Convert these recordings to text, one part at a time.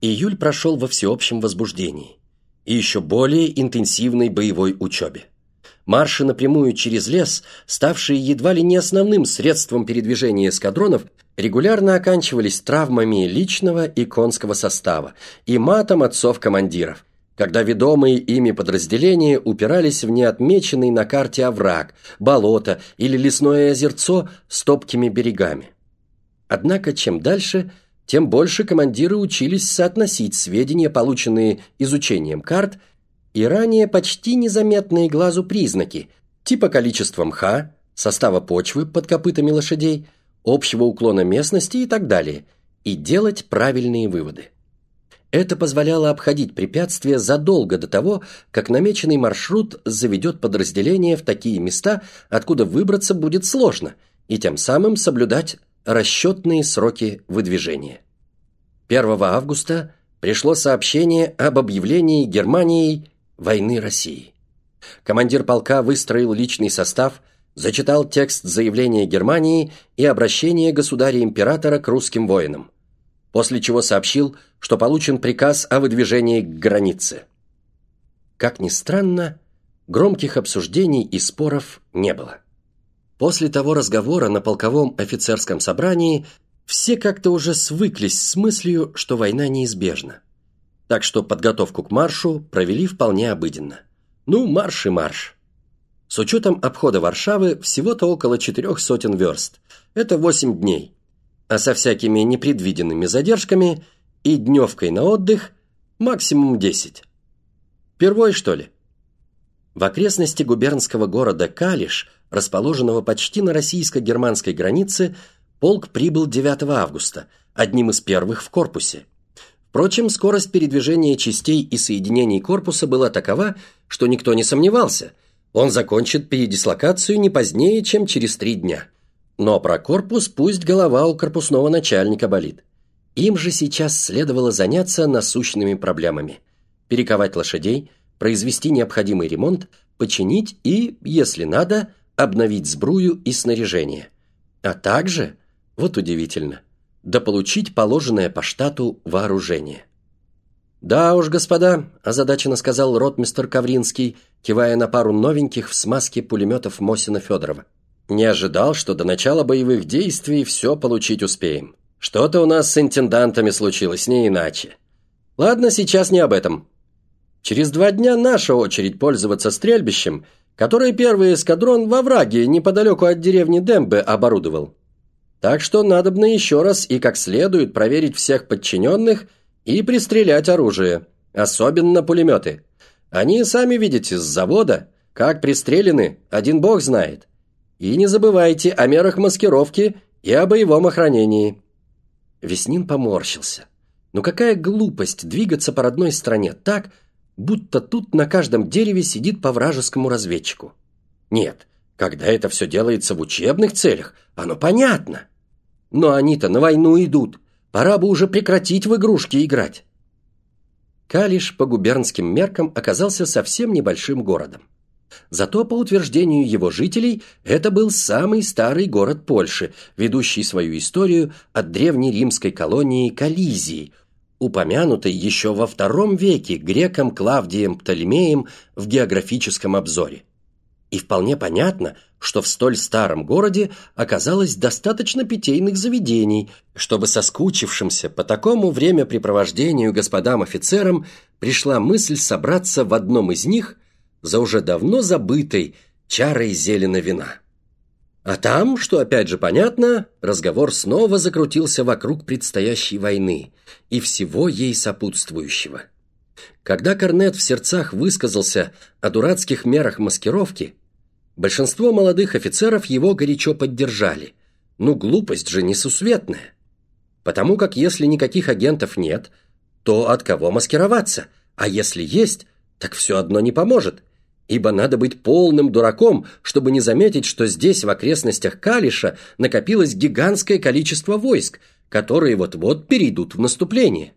Июль прошел во всеобщем возбуждении и еще более интенсивной боевой учебе. Марши напрямую через лес, ставшие едва ли не основным средством передвижения эскадронов, регулярно оканчивались травмами личного и конского состава и матом отцов-командиров, когда ведомые ими подразделения упирались в неотмеченный на карте овраг, болото или лесное озерцо с топкими берегами. Однако чем дальше, тем больше командиры учились соотносить сведения, полученные изучением карт, и ранее почти незаметные глазу признаки, типа количества мха, состава почвы под копытами лошадей, общего уклона местности и так далее, и делать правильные выводы. Это позволяло обходить препятствия задолго до того, как намеченный маршрут заведет подразделение в такие места, откуда выбраться будет сложно, и тем самым соблюдать расчетные сроки выдвижения. 1 августа пришло сообщение об объявлении Германией войны России. Командир полка выстроил личный состав, зачитал текст заявления Германии и обращения государя-императора к русским воинам, после чего сообщил, что получен приказ о выдвижении к границе. Как ни странно, громких обсуждений и споров не было. После того разговора на полковом офицерском собрании все как-то уже свыклись с мыслью, что война неизбежна. Так что подготовку к маршу провели вполне обыденно. Ну, марш и марш. С учетом обхода Варшавы всего-то около четырех сотен верст. Это восемь дней. А со всякими непредвиденными задержками и дневкой на отдых максимум десять. Первой, что ли? В окрестности губернского города Калиш – расположенного почти на российско-германской границе, полк прибыл 9 августа, одним из первых в корпусе. Впрочем, скорость передвижения частей и соединений корпуса была такова, что никто не сомневался. Он закончит передислокацию не позднее, чем через три дня. Но про корпус пусть голова у корпусного начальника болит. Им же сейчас следовало заняться насущными проблемами. Перековать лошадей, произвести необходимый ремонт, починить и, если надо, обновить сбрую и снаряжение, а также, вот удивительно, дополучить положенное по штату вооружение. «Да уж, господа», – озадаченно сказал ротмистер Ковринский, кивая на пару новеньких в смазке пулеметов Мосина-Федорова. «Не ожидал, что до начала боевых действий все получить успеем. Что-то у нас с интендантами случилось, не иначе. Ладно, сейчас не об этом. Через два дня наша очередь пользоваться стрельбищем – который первый эскадрон во враге неподалеку от деревни Дембе оборудовал. Так что надобно еще раз и как следует проверить всех подчиненных и пристрелять оружие, особенно пулеметы. Они, сами видите, с завода, как пристрелены, один бог знает. И не забывайте о мерах маскировки и о боевом охранении». Веснин поморщился. «Ну какая глупость двигаться по родной стране так, будто тут на каждом дереве сидит по вражескому разведчику. Нет, когда это все делается в учебных целях, оно понятно. Но они-то на войну идут, пора бы уже прекратить в игрушки играть. Калиш по губернским меркам оказался совсем небольшим городом. Зато, по утверждению его жителей, это был самый старый город Польши, ведущий свою историю от древней римской колонии Кализии, упомянутой еще во втором веке греком Клавдием Птолемеем в географическом обзоре. И вполне понятно, что в столь старом городе оказалось достаточно питейных заведений, чтобы соскучившимся по такому времяпрепровождению господам-офицерам пришла мысль собраться в одном из них за уже давно забытой чарой зелена вина. А там, что опять же понятно, разговор снова закрутился вокруг предстоящей войны и всего ей сопутствующего. Когда Корнет в сердцах высказался о дурацких мерах маскировки, большинство молодых офицеров его горячо поддержали. Ну, глупость же несусветная. Потому как если никаких агентов нет, то от кого маскироваться? А если есть, так все одно не поможет ибо надо быть полным дураком, чтобы не заметить, что здесь, в окрестностях Калиша, накопилось гигантское количество войск, которые вот-вот перейдут в наступление.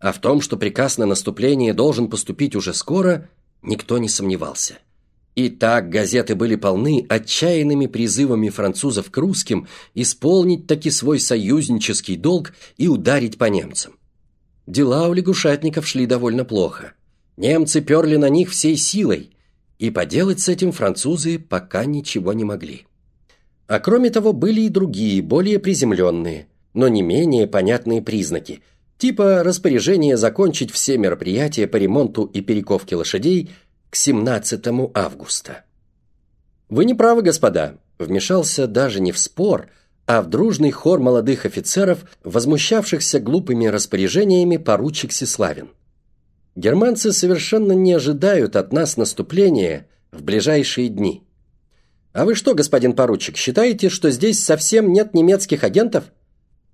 А в том, что приказ на наступление должен поступить уже скоро, никто не сомневался. И так газеты были полны отчаянными призывами французов к русским исполнить таки свой союзнический долг и ударить по немцам. Дела у лягушатников шли довольно плохо. Немцы перли на них всей силой, и поделать с этим французы пока ничего не могли. А кроме того, были и другие, более приземленные, но не менее понятные признаки, типа распоряжение закончить все мероприятия по ремонту и перековке лошадей к 17 августа. «Вы не правы, господа», – вмешался даже не в спор, а в дружный хор молодых офицеров, возмущавшихся глупыми распоряжениями поручик Сеславин. Германцы совершенно не ожидают от нас наступления в ближайшие дни. А вы что, господин поручик, считаете, что здесь совсем нет немецких агентов?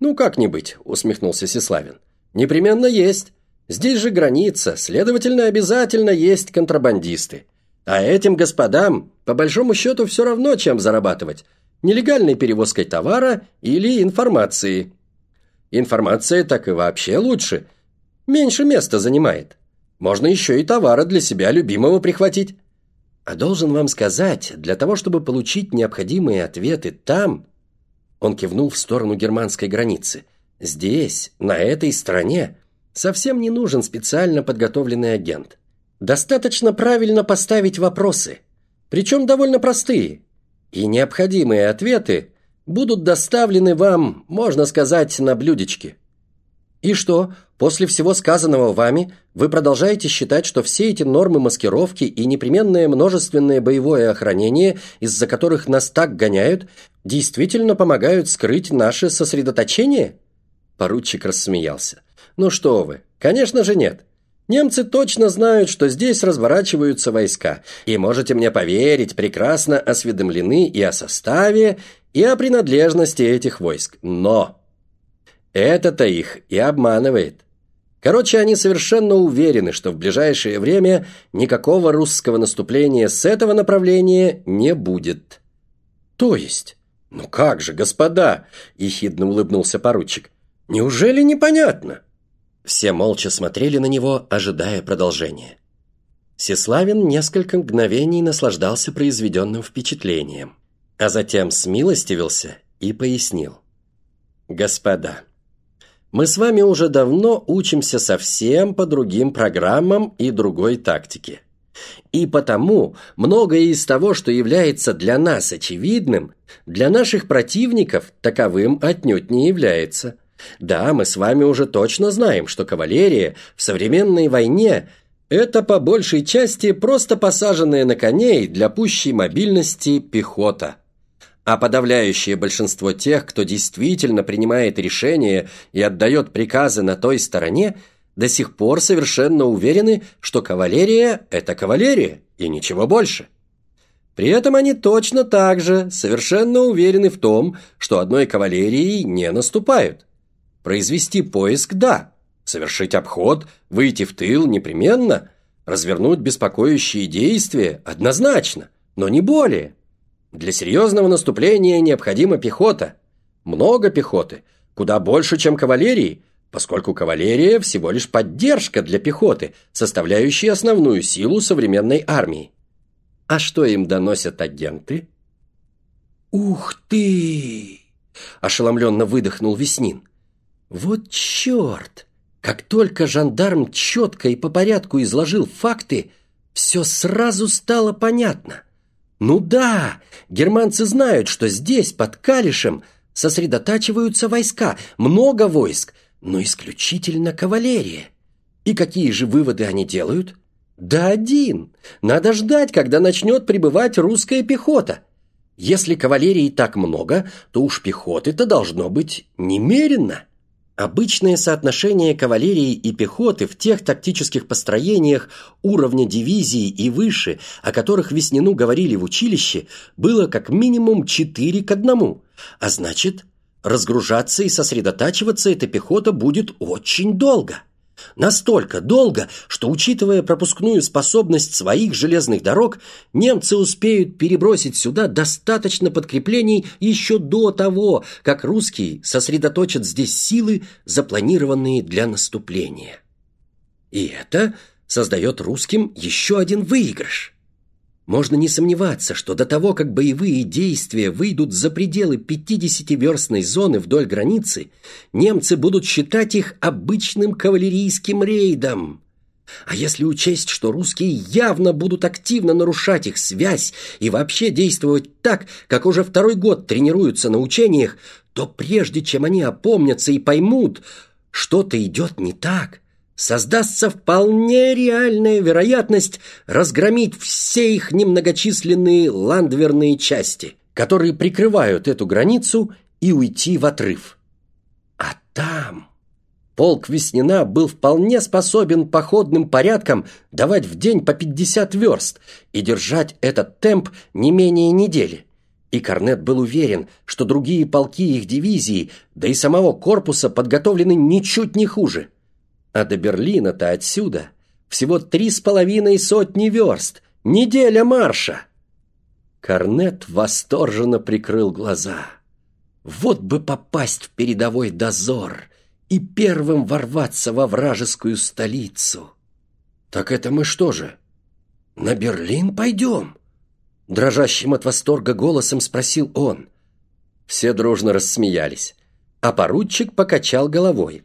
Ну, как не быть, усмехнулся Сеславин. Непременно есть. Здесь же граница, следовательно, обязательно есть контрабандисты. А этим господам, по большому счету, все равно, чем зарабатывать. Нелегальной перевозкой товара или информации. Информация так и вообще лучше. Меньше места занимает. Можно еще и товара для себя любимого прихватить. А должен вам сказать, для того, чтобы получить необходимые ответы там, он кивнул в сторону германской границы, здесь, на этой стране, совсем не нужен специально подготовленный агент. Достаточно правильно поставить вопросы, причем довольно простые, и необходимые ответы будут доставлены вам, можно сказать, на блюдечке. И что, после всего сказанного вами, вы продолжаете считать, что все эти нормы маскировки и непременное множественное боевое охранение, из-за которых нас так гоняют, действительно помогают скрыть наше сосредоточение? Поручик рассмеялся. Ну что вы, конечно же нет. Немцы точно знают, что здесь разворачиваются войска, и можете мне поверить, прекрасно осведомлены и о составе, и о принадлежности этих войск. Но это-то их и обманывает. Короче, они совершенно уверены, что в ближайшее время никакого русского наступления с этого направления не будет. То есть? Ну как же, господа, ехидно улыбнулся поручик. Неужели непонятно? Все молча смотрели на него, ожидая продолжения. Сеславин несколько мгновений наслаждался произведенным впечатлением, а затем смилостивился и пояснил. «Господа, мы с вами уже давно учимся совсем по другим программам и другой тактике. И потому многое из того, что является для нас очевидным, для наших противников таковым отнюдь не является. Да, мы с вами уже точно знаем, что кавалерия в современной войне – это по большей части просто посаженная на коней для пущей мобильности пехота а подавляющее большинство тех, кто действительно принимает решения и отдает приказы на той стороне, до сих пор совершенно уверены, что кавалерия – это кавалерия, и ничего больше. При этом они точно так же совершенно уверены в том, что одной кавалерией не наступают. Произвести поиск – да, совершить обход, выйти в тыл – непременно, развернуть беспокоящие действия – однозначно, но не более. Для серьезного наступления необходима пехота. Много пехоты, куда больше, чем кавалерии, поскольку кавалерия всего лишь поддержка для пехоты, составляющая основную силу современной армии. А что им доносят агенты? «Ух ты!» – ошеломленно выдохнул Веснин. «Вот черт! Как только жандарм четко и по порядку изложил факты, все сразу стало понятно. Ну да, германцы знают, что здесь, под Калишем, сосредотачиваются войска, много войск, но исключительно кавалерия. И какие же выводы они делают? Да один. Надо ждать, когда начнет прибывать русская пехота. Если кавалерии так много, то уж пехоты-то должно быть немерено. Обычное соотношение кавалерии и пехоты в тех тактических построениях уровня дивизии и выше, о которых Веснину говорили в училище, было как минимум 4 к 1, а значит, разгружаться и сосредотачиваться эта пехота будет очень долго. Настолько долго, что, учитывая пропускную способность своих железных дорог, немцы успеют перебросить сюда достаточно подкреплений еще до того, как русские сосредоточат здесь силы, запланированные для наступления. И это создает русским еще один выигрыш. Можно не сомневаться, что до того, как боевые действия выйдут за пределы 50-верстной зоны вдоль границы, немцы будут считать их обычным кавалерийским рейдом. А если учесть, что русские явно будут активно нарушать их связь и вообще действовать так, как уже второй год тренируются на учениях, то прежде чем они опомнятся и поймут, что-то идет не так, создастся вполне реальная вероятность разгромить все их немногочисленные ландверные части, которые прикрывают эту границу, и уйти в отрыв. А там... Полк Веснина был вполне способен походным порядком давать в день по 50 верст и держать этот темп не менее недели. И Корнет был уверен, что другие полки их дивизии, да и самого корпуса подготовлены ничуть не хуже. А до Берлина-то отсюда всего три с половиной сотни верст, неделя марша. Корнет восторженно прикрыл глаза. Вот бы попасть в передовой дозор — и первым ворваться во вражескую столицу. «Так это мы что же, на Берлин пойдем?» Дрожащим от восторга голосом спросил он. Все дружно рассмеялись, а поручик покачал головой.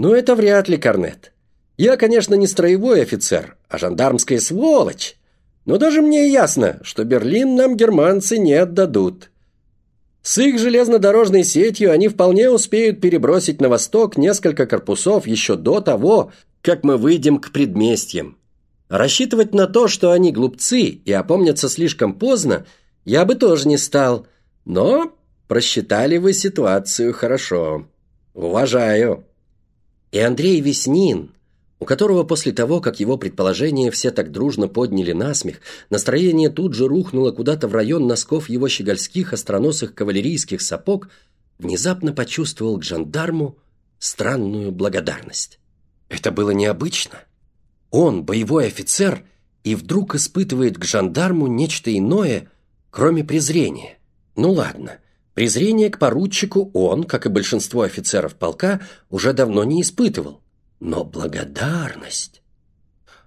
«Ну, это вряд ли, Корнет. Я, конечно, не строевой офицер, а жандармская сволочь. Но даже мне ясно, что Берлин нам германцы не отдадут. С их железнодорожной сетью они вполне успеют перебросить на восток несколько корпусов еще до того, как мы выйдем к предместьям. Рассчитывать на то, что они глупцы и опомнятся слишком поздно, я бы тоже не стал. Но просчитали вы ситуацию хорошо. Уважаю. И Андрей Веснин, у которого после того, как его предположение все так дружно подняли насмех, настроение тут же рухнуло куда-то в район носков его щегольских остроносых кавалерийских сапог, внезапно почувствовал к жандарму странную благодарность. Это было необычно. Он, боевой офицер, и вдруг испытывает к жандарму нечто иное, кроме презрения. Ну ладно, презрение к поручику он, как и большинство офицеров полка, уже давно не испытывал. Но благодарность...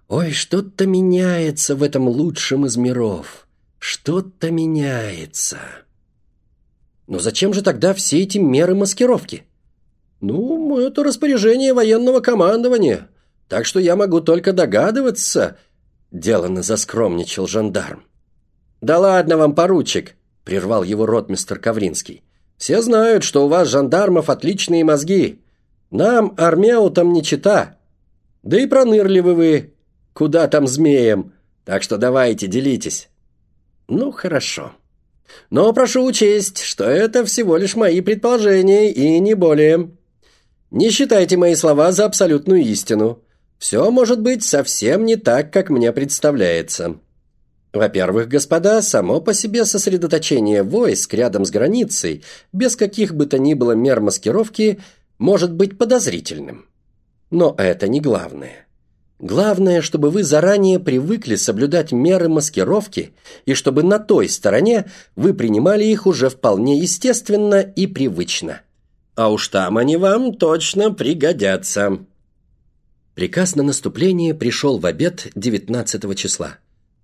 Ой, что-то меняется в этом лучшем из миров. Что-то меняется. Но зачем же тогда все эти меры маскировки? Ну, это распоряжение военного командования. Так что я могу только догадываться, деланно заскромничал жандарм. Да ладно вам, поручик, прервал его ротмистр Ковринский. Все знают, что у вас, жандармов, отличные мозги. Нам, армяутам, не чита. Да и пронырливы вы. Куда там змеям? Так что давайте, делитесь. Ну, хорошо. Но прошу учесть, что это всего лишь мои предположения и не более. Не считайте мои слова за абсолютную истину. Все может быть совсем не так, как мне представляется. Во-первых, господа, само по себе сосредоточение войск рядом с границей, без каких бы то ни было мер маскировки – может быть подозрительным. Но это не главное. Главное, чтобы вы заранее привыкли соблюдать меры маскировки и чтобы на той стороне вы принимали их уже вполне естественно и привычно. А уж там они вам точно пригодятся. Приказ на наступление пришел в обед 19 числа,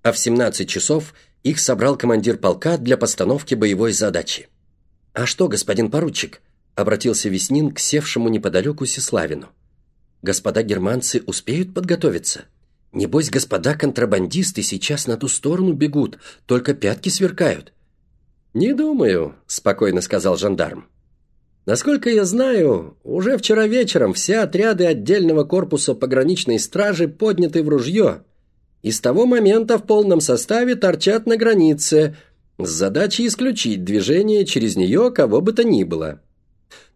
а в 17 часов их собрал командир полка для постановки боевой задачи. «А что, господин поручик?» обратился Веснин к севшему неподалеку Сеславину. «Господа германцы успеют подготовиться? Небось, господа контрабандисты сейчас на ту сторону бегут, только пятки сверкают». «Не думаю», — спокойно сказал жандарм. «Насколько я знаю, уже вчера вечером все отряды отдельного корпуса пограничной стражи подняты в ружье, и с того момента в полном составе торчат на границе, с задачей исключить движение через нее кого бы то ни было».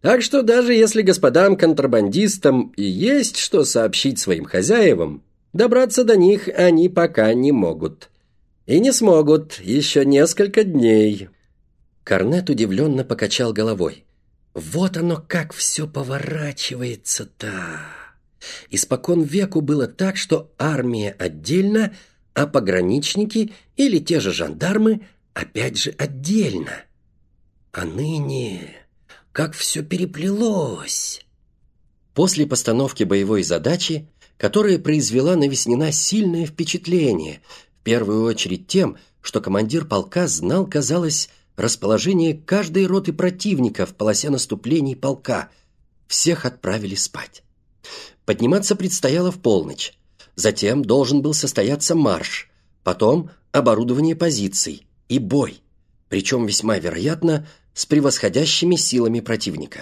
Так что даже если господам-контрабандистам и есть что сообщить своим хозяевам, добраться до них они пока не могут. И не смогут еще несколько дней. Корнет удивленно покачал головой. Вот оно как все поворачивается-то. Испокон веку было так, что армия отдельно, а пограничники или те же жандармы опять же отдельно. А ныне как все переплелось!» После постановки боевой задачи, которая произвела на Веснина сильное впечатление, первую очередь тем, что командир полка знал, казалось, расположение каждой роты противника в полосе наступлений полка. Всех отправили спать. Подниматься предстояло в полночь. Затем должен был состояться марш, потом оборудование позиций и бой, причем весьма вероятно с превосходящими силами противника.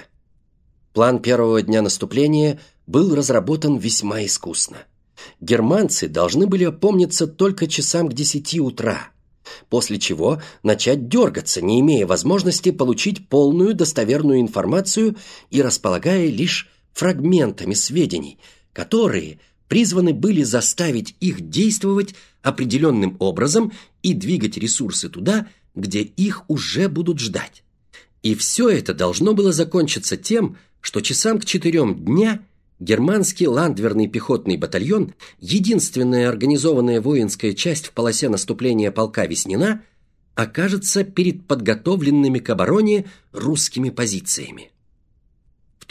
План первого дня наступления был разработан весьма искусно. Германцы должны были опомниться только часам к десяти утра, после чего начать дергаться, не имея возможности получить полную достоверную информацию и располагая лишь фрагментами сведений, которые призваны были заставить их действовать определенным образом и двигать ресурсы туда, где их уже будут ждать. И все это должно было закончиться тем, что часам к четырем дня германский ландверный пехотный батальон, единственная организованная воинская часть в полосе наступления полка Веснина, окажется перед подготовленными к обороне русскими позициями.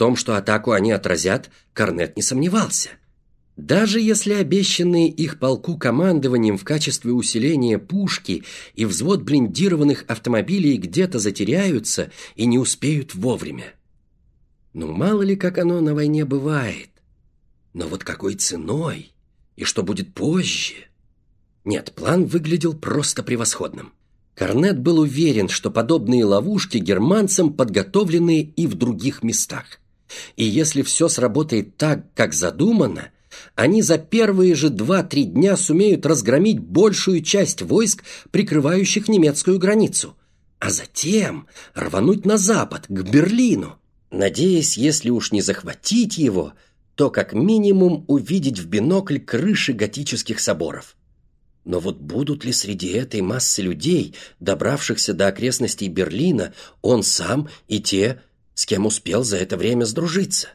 Том, что атаку они отразят, Корнет не сомневался. Даже если обещанные их полку командованием в качестве усиления пушки и взвод блиндированных автомобилей где-то затеряются и не успеют вовремя. Ну, мало ли, как оно на войне бывает. Но вот какой ценой? И что будет позже? Нет, план выглядел просто превосходным. Корнет был уверен, что подобные ловушки германцам подготовлены и в других местах. И если все сработает так, как задумано, они за первые же два-три дня сумеют разгромить большую часть войск, прикрывающих немецкую границу, а затем рвануть на запад, к Берлину надеясь, если уж не захватить его, то как минимум увидеть в бинокль крыши готических соборов. Но вот будут ли среди этой массы людей, добравшихся до окрестностей Берлина, он сам и те, с кем успел за это время сдружиться?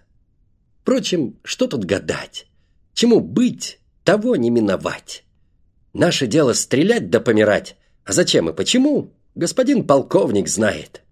Впрочем, что тут гадать? Чему быть, того не миновать. Наше дело стрелять да помирать, а зачем и почему, господин полковник знает.